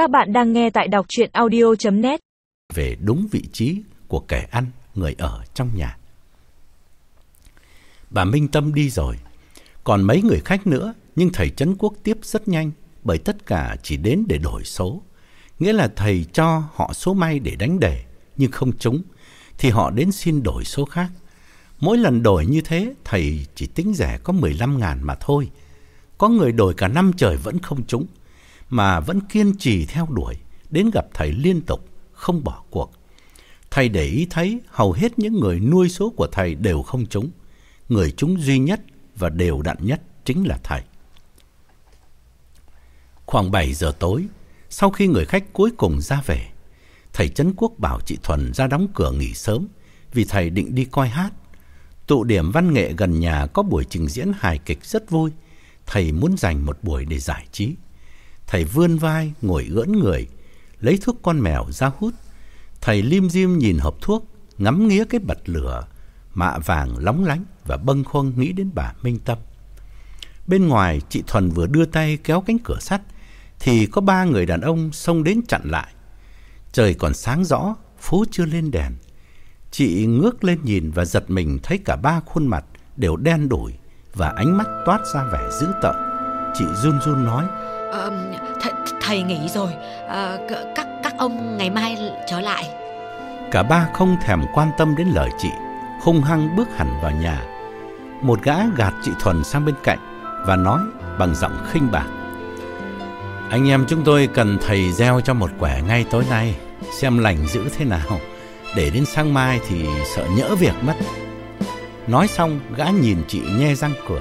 Các bạn đang nghe tại đọc chuyện audio.net Về đúng vị trí của kẻ ăn, người ở trong nhà. Bà Minh Tâm đi rồi. Còn mấy người khách nữa, nhưng thầy Trấn Quốc tiếp rất nhanh, bởi tất cả chỉ đến để đổi số. Nghĩa là thầy cho họ số may để đánh đề, nhưng không trúng, thì họ đến xin đổi số khác. Mỗi lần đổi như thế, thầy chỉ tính rẻ có 15 ngàn mà thôi. Có người đổi cả năm trời vẫn không trúng, mà vẫn kiên trì theo đuổi, đến gặp thầy liên tục, không bỏ cuộc. Thầy để ý thấy hầu hết những người nuôi số của thầy đều không trúng. Người trúng duy nhất và đều đặn nhất chính là thầy. Khoảng 7 giờ tối, sau khi người khách cuối cùng ra về, thầy Trấn Quốc bảo chị Thuần ra đóng cửa nghỉ sớm vì thầy định đi coi hát. Tụ điểm văn nghệ gần nhà có buổi trình diễn hài kịch rất vui. Thầy muốn dành một buổi để giải trí. Thầy vươn vai, ngồi ưỡn người, lấy thuốc con mèo ra hút. Thầy lim dim nhìn hộp thuốc, ngắm nghía cái bật lửa, mạ vàng lóng lánh và bâng khuâng nghĩ đến bà Minh Tâm. Bên ngoài, chị Thuần vừa đưa tay kéo cánh cửa sắt, thì có ba người đàn ông xông đến chặn lại. Trời còn sáng rõ, phố chưa lên đèn. Chị ngước lên nhìn và giật mình thấy cả ba khuôn mặt đều đen đủi và ánh mắt toát ra vẻ dữ tợn. Chị run run nói, à, thầy, thầy nghỉ rồi à, c- các các ông ngày mai trở lại Cả ba không thèm quan tâm đến lời chị, hung hăng bước hẳn vào nhà. Một gã gạt chị Thuần sang bên cạnh và nói bằng giọng khinh bạc. Anh em chúng tôi cần thầy gieo cho một quẻ ngay tối nay, xem lành dữ thế nào. Để đến sáng mai thì sợ nhỡ việc mất. Nói xong, gã nhìn chị nhe răng cười.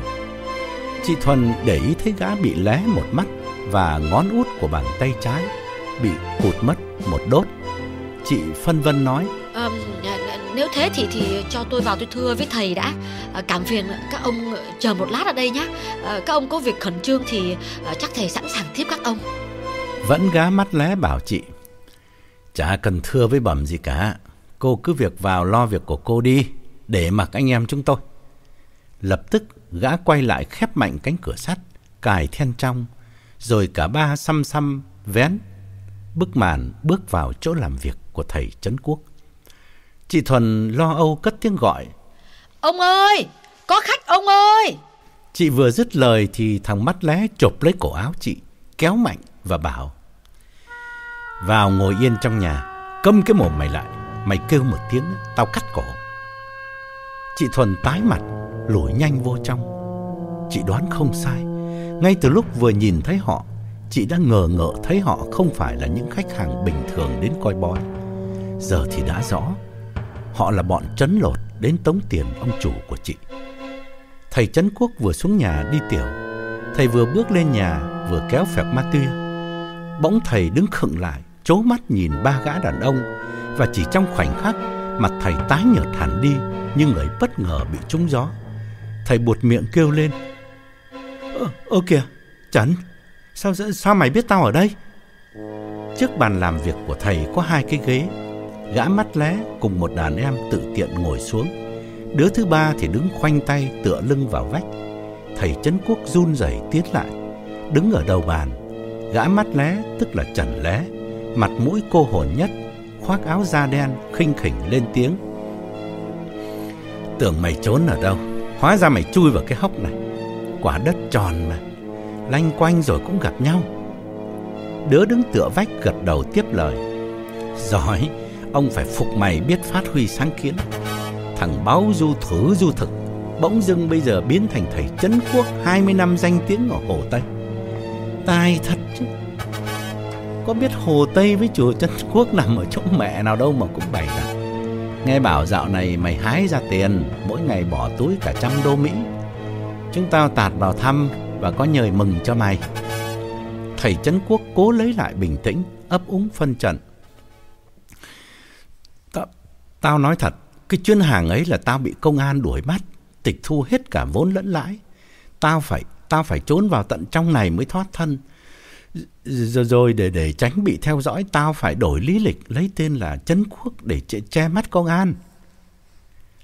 Chị Thuần để ý thấy gã bị lé một mắt và ngón út của bàn tay trái bị cụt mất một đốt. Chị phân vân nói, Ờ, Nếu thế thì thì cho tôi vào tôi thưa với thầy đã. Ờ, Cảm phiền các ông chờ một lát ở đây nhé Ờ, Các ông có việc khẩn trương thì ờ, chắc thầy sẵn sàng tiếp các ông. Vẫn gá mắt lé bảo chị Chả cần thưa với bẩm gì cả. Cô cứ việc vào lo việc của cô đi Để mặc anh em chúng tôi. Lập tức gã quay lại khép mạnh cánh cửa sắt Cài then trong Rồi cả ba xăm xăm vén Bức màn bước vào chỗ làm việc của thầy Trấn Quốc Chị Thuần lo âu cất tiếng gọi Ông ơi Có khách ông ơi Chị vừa dứt lời thì thằng mắt lé chộp lấy cổ áo chị, kéo mạnh và bảo Vào ngồi yên trong nhà, câm cái mồm mày lại, mày kêu một tiếng, tao cắt cổ. Chị Thuần tái mặt, lùi nhanh vô trong. Chị đoán không sai, ngay từ lúc vừa nhìn thấy họ, chị đã ngờ ngợ thấy họ không phải là những khách hàng bình thường đến coi bói. Giờ thì đã rõ, họ là bọn trấn lột đến tống tiền ông chủ của chị. Thầy Trấn Quốc vừa xuống nhà đi tiểu. Thầy vừa bước lên nhà, vừa kéo phẹt ma tuya. Bỗng thầy đứng khựng lại, chố mắt nhìn ba gã đàn ông và chỉ trong khoảnh khắc mặt thầy tái nhợt hẳn đi như người bất ngờ bị trúng gió. Thầy buột miệng kêu lên. Ơ, ơ kìa, Trấn, sao, sao mày biết tao ở đây? Trước bàn làm việc của thầy có hai cái ghế. Gã mắt lé cùng một đàn em tự tiện ngồi xuống. Đứa thứ ba thì đứng khoanh tay tựa lưng vào vách. Thầy Trấn Quốc run rẩy tiến lại, đứng ở đầu bàn. Gã mắt lé tức là Trần Lé, mặt mũi cô hồn nhất, khoác áo da đen khinh khỉnh lên tiếng. Tưởng mày trốn ở đâu, hóa ra mày chui vào cái hốc này. Quả đất tròn mà, lanh quanh rồi cũng gặp nhau. Đứa đứng tựa vách gật đầu tiếp lời. Giỏi, ông phải phục mày biết phát huy sáng kiến thằng báo du thử du thực bỗng dưng bây giờ biến thành thầy Trấn Quốc 20 năm danh tiếng ở Hồ Tây. Tai thật chứ. Có biết Hồ Tây với chùa Trấn Quốc nằm ở chỗ mẹ nào đâu mà cũng bày ra. Nghe bảo dạo này mày hái ra tiền, mỗi ngày bỏ túi cả trăm đô Mỹ. Chúng tao tạt vào thăm và có nhời mừng cho mày. Thầy Trấn Quốc cố lấy lại bình tĩnh, ấp úng phân trận. Tao, tao nói thật, cái chuyên hàng ấy là tao bị công an đuổi bắt, tịch thu hết cả vốn lẫn lãi. Tao phải tao phải trốn vào tận trong này mới thoát thân. Rồi, rồi để để tránh bị theo dõi, tao phải đổi lý lịch lấy tên là Trấn Quốc để che, che mắt công an.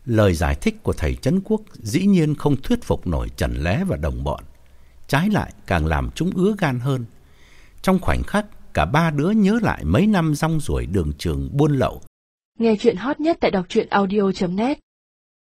Lời giải thích của thầy Trấn Quốc dĩ nhiên không thuyết phục nổi Trần Lé và đồng bọn. Trái lại càng làm chúng ứa gan hơn. Trong khoảnh khắc, cả ba đứa nhớ lại mấy năm rong ruổi đường trường buôn lậu. Nghe chuyện hot nhất tại đọc truyện audio.net